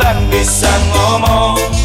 bulan bisa ngomong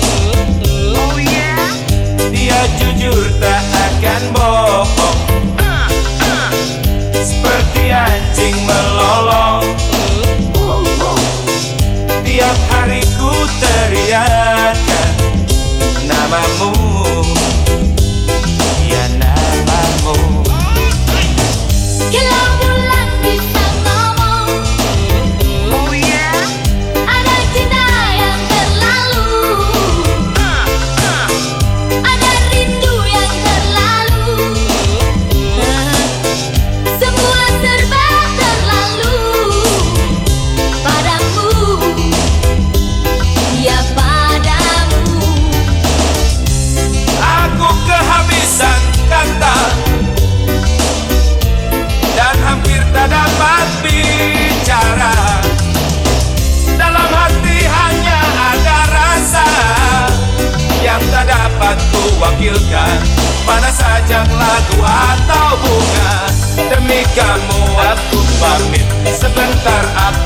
kamu aku pamit. Sebentar aku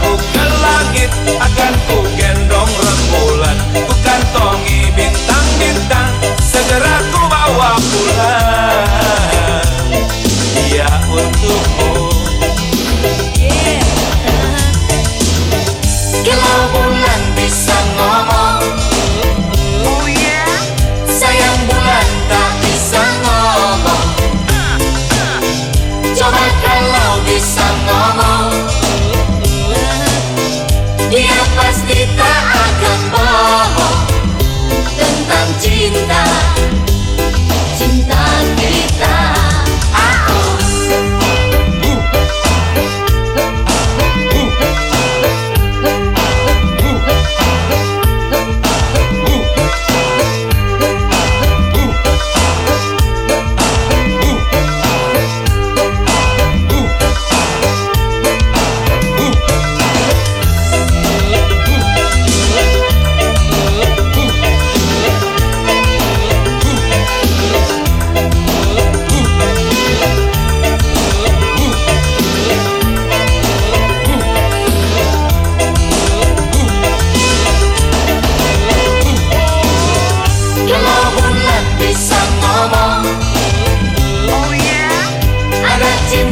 dapat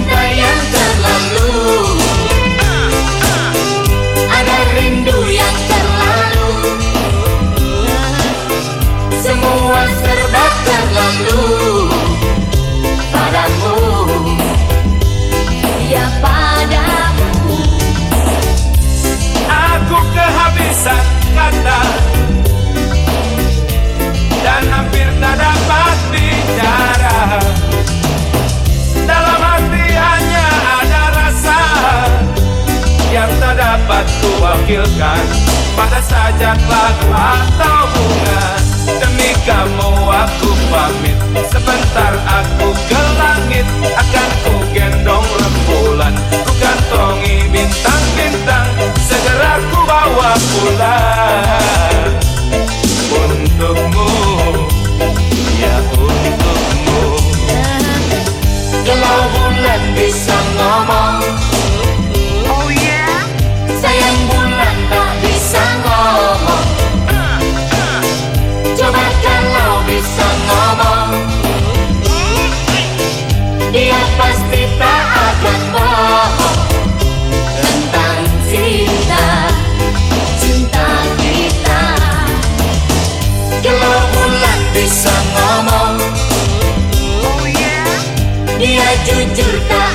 ku Pada sajak lagu atau bunga Demi kamu aku pamit. Sebentar aku ke langit Akan ku gendong rembulan. Ku kantongi bintang-bintang Segera ku bawa pulang. Untukmu Ya untukmu. Nah, Kalau bulan bisa ngomong. Juta